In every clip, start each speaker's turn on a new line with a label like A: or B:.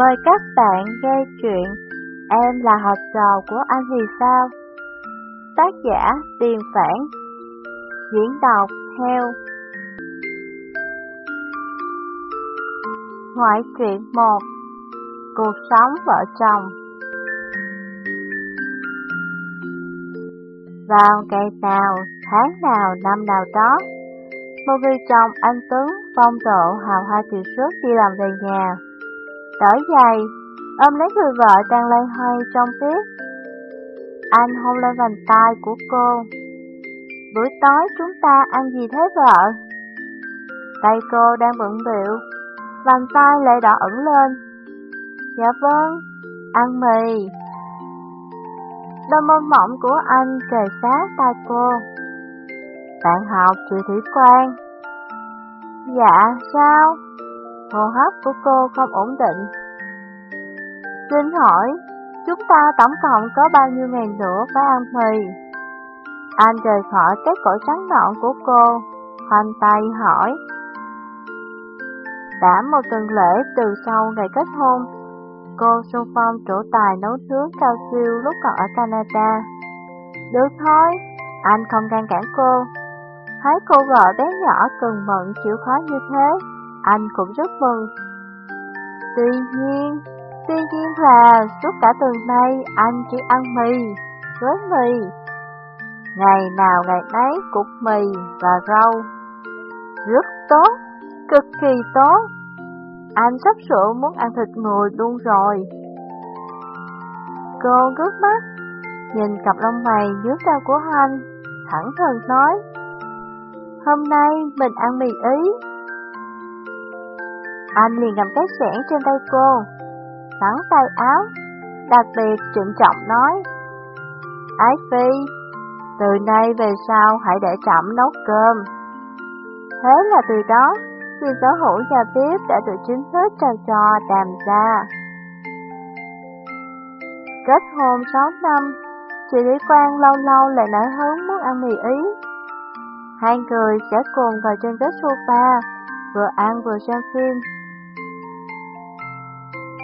A: Mời các bạn nghe chuyện Em là học trò của anh thì sao? Tác giả Tiền Phản Diễn đọc Heo. Ngoại truyện 1 Cuộc sống vợ chồng. Vào ngày nào, tháng nào, năm nào đó Một người chồng anh Tuấn, phong độ, hào hoa kiệt xuất đi làm về nhà. Cởi giày, ôm lấy người vợ đang lay hoay trong bếp. Anh hôn lên vành tay của cô. Buổi tối chúng ta ăn gì thế vợ? Tay cô đang bận biểu, vành tay lại đỏ ẩn lên. Dạ vâng, ăn mì. Đôi môi mỏng của anh trời sát tay cô. Bạn học chị Thủy Quang. Dạ, sao? Hô hấp của cô không ổn định. Xin hỏi, chúng ta tổng cộng có bao nhiêu ngày nữa phải ăn mì? Anh rời khỏi cái cổ trắng nọn của cô, khoanh tay hỏi. Đã một tuần lễ từ sau ngày kết hôn, cô xung phong trổ tài nấu nướng cao siêu lúc còn ở Canada. Được thôi, anh không ngăn cản cô. Thấy cô vợ bé nhỏ cần mận chịu khó như thế, anh cũng rất mừng. Tuy nhiên, tuy nhiên là suốt cả tuần nay anh chỉ ăn mì, gói mì. Ngày nào ngày nấy cục mì và rau. Rất tốt, cực kỳ tốt. Anh sắp sửa muốn ăn thịt người luôn rồi. Cô ngước mắt, nhìn cặp lông mày dưới cao của anh, thẳng thừng nói. Hôm nay mình ăn mì Ý, anh liền cầm cái xẻng trên tay cô, sắn tay áo, đặc biệt trịnh trọng nói. Ái Phi, từ nay về sau hãy để chậm nấu cơm. Thế là từ đó, quyền sở hữu nhà bếp đã được chính thức trao cho đàm gia. Kết hôn 6 năm, chị Lý Quang lâu lâu lại nở hứng muốn ăn mì Ý. Hai người sẽ cùng ngồi trên ghế sofa, vừa ăn vừa xem phim.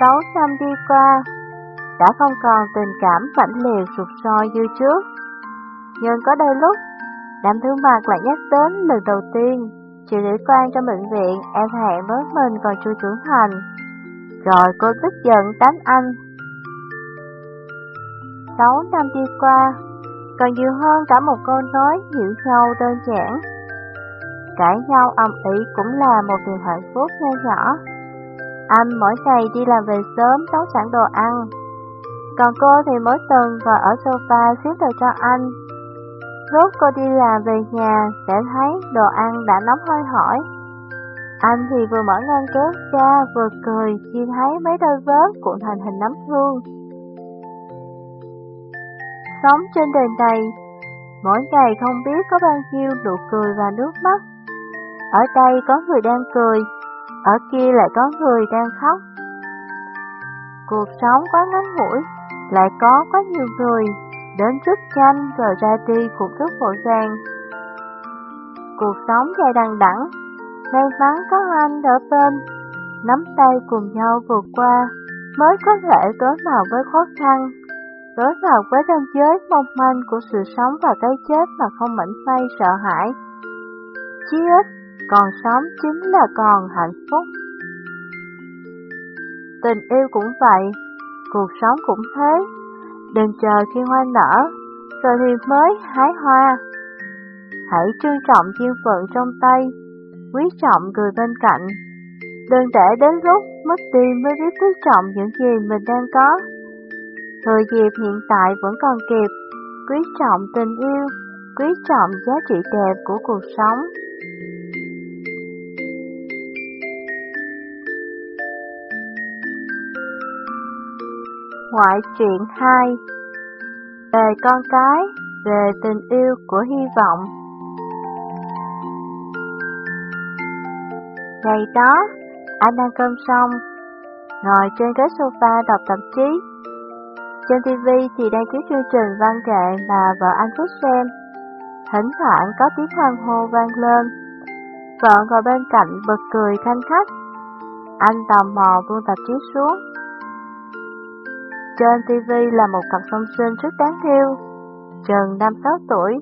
A: Sáu năm đi qua, đã không còn tình cảm mãnh liệt sụt sôi như trước. Nhưng có đôi lúc, đám thứ mặt lại nhắc đến lần đầu tiên, chị lý quan trong bệnh viện em hẹn với mình còn chưa trưởng thành. Rồi cô tức giận đánh anh. Sáu năm đi qua, còn nhiều hơn cả một câu nói hiểu nhau đơn giản. Cãi nhau ầm ĩ cũng là một điều hạnh phúc nho nhỏ. Anh mỗi ngày đi làm về sớm nấu sẵn đồ ăn. Còn cô thì mỗi tuần ngồi ở sofa xếp đồ cho anh. Lúc cô đi làm về nhà sẽ thấy đồ ăn đã nóng hơi hỏi. Anh thì vừa mở ngăn kéo ra vừa cười khi thấy mấy đôi vớt cuộn thành hình nấm hương. Sống trên đời này, mỗi ngày không biết có bao nhiêu nụ cười và nước mắt. Ở đây có người đang cười, ở kia lại có người đang khóc. Cuộc sống quá ngắn ngủi, lại có quá nhiều người, đến rất nhanh rồi ra đi cũng rất vội vàng. Cuộc sống dài đằng đẵng, may mắn có anh ở bên, nắm tay cùng nhau vượt qua, mới có thể đối mặt với khó khăn, đối mặt với ranh giới mong manh của sự sống và cái chết mà không mảnh may sợ hãi. Chí ít còn sống chính là còn hạnh phúc. Tình yêu cũng vậy, cuộc sống cũng thế. Đừng chờ khi hoa nở, rồi thì mới hái hoa. Hãy trân trọng duyên phận trong tay, quý trọng người bên cạnh. Đừng để đến lúc mất đi mới biết quý trọng những gì mình đang có. Thời dịp hiện tại vẫn còn kịp, quý trọng tình yêu, quý trọng giá trị đẹp của cuộc sống. Ngoại truyện 2 Về con cái, về tình yêu của hy vọng Ngày đó, anh ăn cơm xong, ngồi trên ghế sofa đọc tạp chí. Trên TV thì đang chiếu chương trình văn nghệ mà vợ anh thích xem. Thỉnh thoảng có tiếng hoan hô vang lên. Vợ ngồi bên cạnh bật cười khanh khách. Anh tò mò buông tạp chí xuống, trên TV là một cặp song sinh rất đáng yêu, chừng 5-6 tuổi,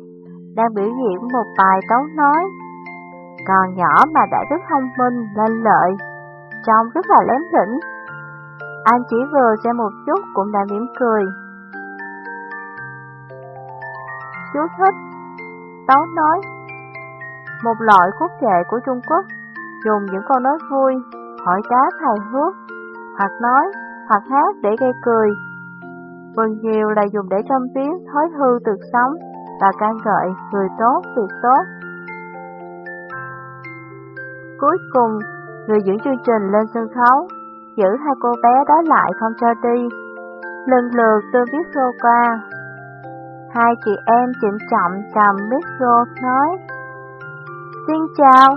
A: đang biểu diễn một bài tấu nói. Còn nhỏ mà đã rất thông minh, lên lợi, trông rất là lém lĩnh. Anh chỉ vừa xem một chút cũng đã mỉm cười. Chú thích Tấu nói Một loại khúc kệ của Trung Quốc dùng những câu nói vui, hỏi đáp hài hước, hoặc nói, hoặc hát để gây cười. Phần nhiều là dùng để trong tiếng thói hư từ sống và can gợi người tốt, việc tốt. Cuối cùng, người dẫn chương trình lên sân khấu, giữ hai cô bé đó lại không cho đi. Lần lượt tôi biết xô qua. Hai chị em trịnh trọng cầm micro nói Xin chào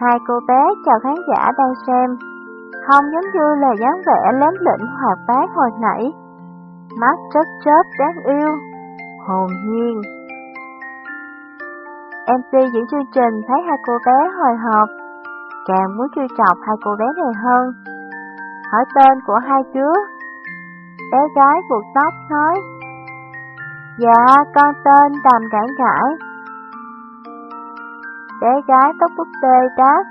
A: Hai cô bé chào khán giả đang xem không giống như là dáng vẻ lém lĩnh hoạt bát hồi nãy. Mắt chớp chớp đáng yêu. Hồn nhiên. MC diễn chương trình thấy hai cô bé hồi hộp. Càng muốn truy chọc hai cô bé này hơn. Hỏi tên của hai đứa. Bé gái buộc tóc nói. Dạ, con tên Đàm gãi gãi Bé gái tóc búp tê đáp.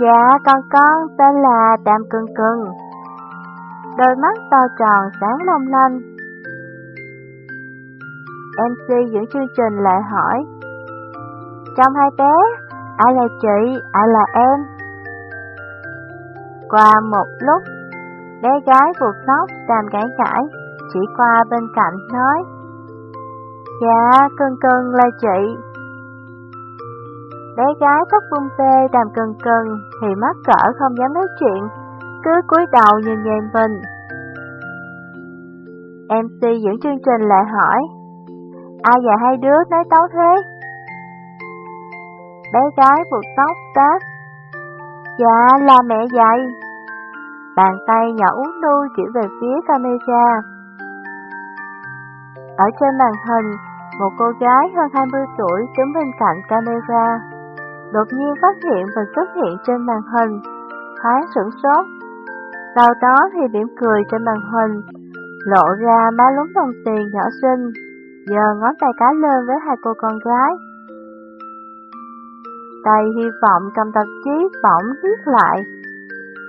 A: Dạ, con con tên là Đàm Cưng Cưng. Đôi mắt to tròn sáng long lanh. MC dẫn chương trình lại hỏi. Trong hai bé, ai là chị, ai là em? Qua một lúc, bé gái buộc tóc đàm gãi gãi chỉ qua bên cạnh nói. Dạ, Cưng Cưng là chị. Bé gái tóc bung bê đàm cần cần thì mắc cỡ không dám nói chuyện, cứ cúi đầu nhìn nhìn mình. MC dẫn chương trình lại hỏi, ai và hai đứa nói tấu thế? Bé gái buộc tóc đáp, dạ là mẹ dạy. Bàn tay nhỏ út nuôi chỉ về phía camera. Ở trên màn hình, một cô gái hơn 20 tuổi đứng bên cạnh camera. Đột nhiên phát hiện mình xuất hiện trên màn hình, thoáng sửng sốt. Sau đó thì điểm cười trên màn hình, lộ ra má lúng đồng tiền nhỏ xinh, giờ ngón tay cá lên với hai cô con gái. Tay hy vọng cầm tạp chí bỗng viết lại,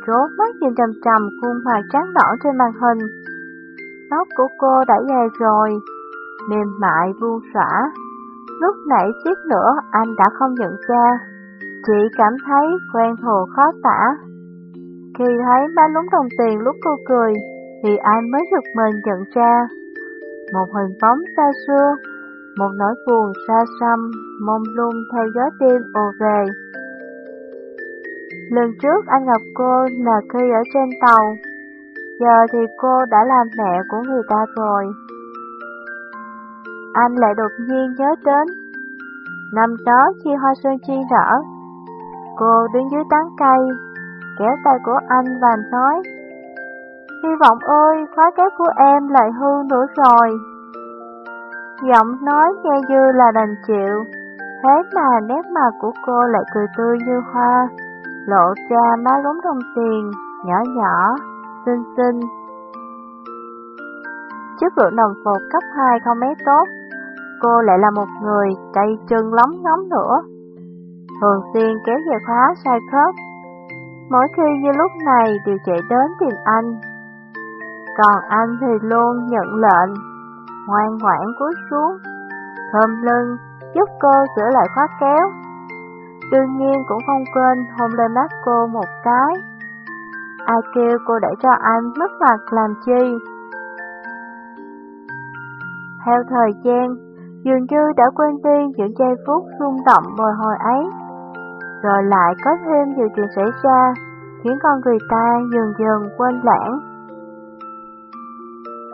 A: rốt mắt nhìn trầm trầm khuôn mặt trắng nõn trên màn hình. Tóc của cô đã dài rồi, mềm mại buông xõa. Lúc nãy suýt nữa anh đã không nhận ra, chỉ cảm thấy quen thuộc khó tả. Khi thấy ba lúng đồng tiền lúc cô cười, thì anh mới giật mình nhận ra. Một hình bóng xa xưa, một nỗi buồn xa xăm, mông lung theo gió đêm ồ về. Lần trước anh gặp cô là khi ở trên tàu, giờ thì cô đã làm mẹ của người ta rồi anh lại đột nhiên nhớ đến. Năm đó khi hoa xuân chi nở, cô đứng dưới tán cây, kéo tay của anh và nói, Hy vọng ơi, khóa kéo của em lại hư nữa rồi. Giọng nói nghe như là đành chịu, thế mà nét mặt của cô lại cười tươi như hoa, lộ ra má lúng đồng tiền, nhỏ nhỏ, xinh xinh. Chất lượng đồng phục cấp 2 không mấy tốt, cô lại là một người cây chân lóng ngóng nữa. Thường xuyên kéo về khóa sai khớp. Mỗi khi như lúc này đều chạy đến tìm anh. Còn anh thì luôn nhận lệnh, ngoan ngoãn cúi xuống, thơm lưng, giúp cô sửa lại khóa kéo. Đương nhiên cũng không quên hôn lên mắt cô một cái. Ai kêu cô để cho anh mất mặt làm chi? Theo thời gian, dường như đã quên đi những giây phút rung động bồi hồi ấy. Rồi lại có thêm nhiều chuyện xảy ra, khiến con người ta dần dần quên lãng.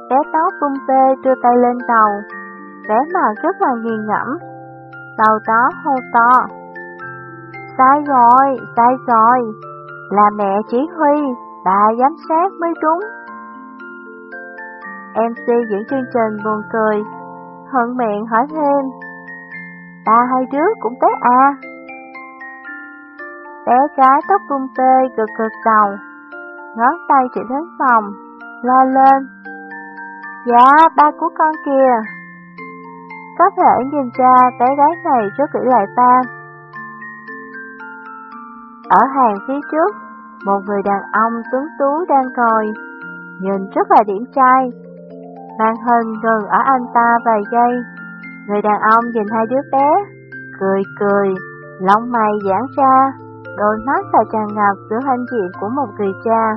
A: Bé tóc bung bê đưa tay lên đầu, bé mặt rất là nghiền ngẫm. Đầu đó hô to. Sai rồi, sai rồi, là mẹ chỉ huy, bà giám sát mới đúng. MC diễn chương trình buồn cười, hận miệng hỏi thêm. ba hai đứa cũng tới à? Bé gái tóc bung tê cực cực đầu, ngón tay chỉ đến phòng, la lên. Dạ, ba của con kìa. Có thể nhìn ra bé gái này rất kỹ lại ta. Ở hàng phía trước, một người đàn ông tướng tú đang ngồi, nhìn rất là điểm trai. Màn hình gần ở anh ta vài giây, người đàn ông nhìn hai đứa bé, cười cười, lông mày giãn ra, đôi mắt là tràn ngập sự hân diện của một người cha.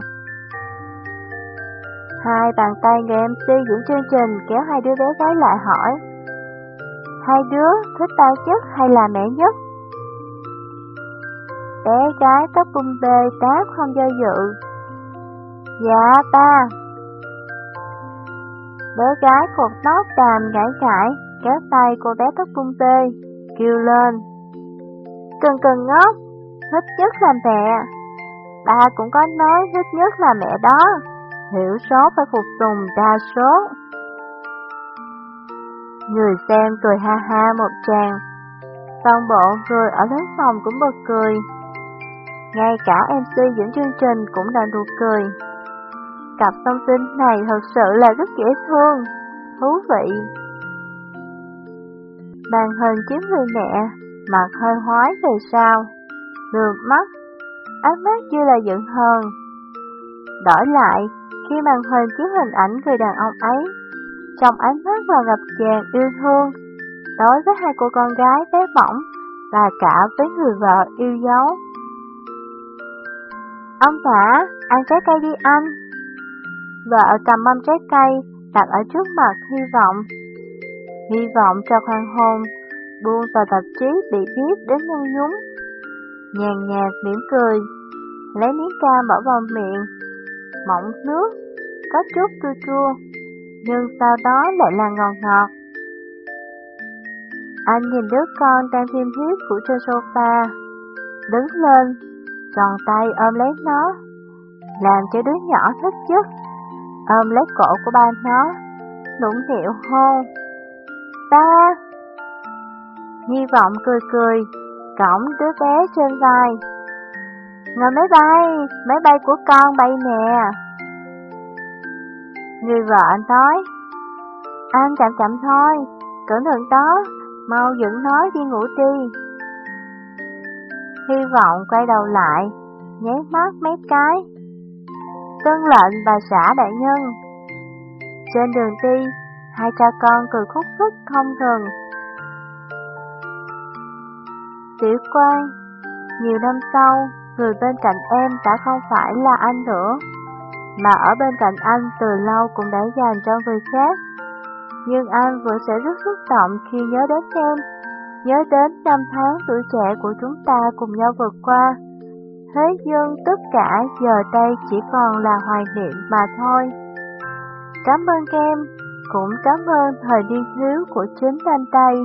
A: Hai bàn tay người MC dẫn chương trình kéo hai đứa bé gái lại hỏi, Hai đứa thích ta nhất hay là mẹ nhất? Bé gái tóc bung bê đáp không do dự Dạ ta Bé gái cột tóc đàm gãi gãi Kéo tay cô bé tóc bung bê, Kêu lên, Cần cần ngốc Thích nhất là mẹ. Ba cũng có nói thích nhất là mẹ đó. Thiểu số phải phục tùng đa số. Người xem cười ha ha một tràng. Toàn bộ người ở lớn phòng cũng bật cười. Ngay cả MC dẫn chương trình cũng đã nụ cười. Cặp song sinh này thật sự là rất dễ thương, thú vị. Bàn hình chiếm người mẹ, mặt hơi hoái về sau. Đường mắt, ánh mắt chưa là giận hờn Đổi lại, khi màn hình chiếu hình ảnh người đàn ông ấy, trong ánh mắt là ngập tràn yêu thương, đối với hai cô con gái bé bỏng và cả với người vợ yêu dấu. Ông xã, ăn trái cây đi anh. Vợ cầm mâm trái cây đặt ở trước mặt hy vọng. Hy vọng cho khoan hôn, buông tờ tạp chí bị viết đến nhăn nhúng. Nhàn nhạt mỉm cười, lấy miếng cam bỏ vào miệng, mỏng nước, có chút chua chua, nhưng sau đó lại là ngọt ngọt. Anh nhìn đứa con đang thêm hiếp của trên sofa, đứng lên, tròn tay ôm lấy nó, làm cho đứa nhỏ thích chứ ôm lấy cổ của ba nó, nũng nịu hôn. Ba! Hy vọng cười cười, cõng đứa bé trên vai. Ngồi máy bay, máy bay của con bay nè. Người vợ anh nói, anh chậm chậm thôi, cẩn thận đó, mau dẫn nói đi ngủ đi. Hy vọng quay đầu lại, nháy mắt mấy cái. Tân lệnh bà xã đại nhân. Trên đường đi, hai cha con cười khúc khích không ngừng. Tiểu quan, nhiều năm sau, người bên cạnh em đã không phải là anh nữa, mà ở bên cạnh anh từ lâu cũng đã dành cho người khác. Nhưng anh vẫn sẽ rất xúc động khi nhớ đến em, nhớ đến năm tháng tuổi trẻ của chúng ta cùng nhau vượt qua. Thế nhưng tất cả giờ đây chỉ còn là hoài niệm mà thôi. Cảm ơn em, cũng cảm ơn thời niên thiếu của chính anh đây.